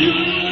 you.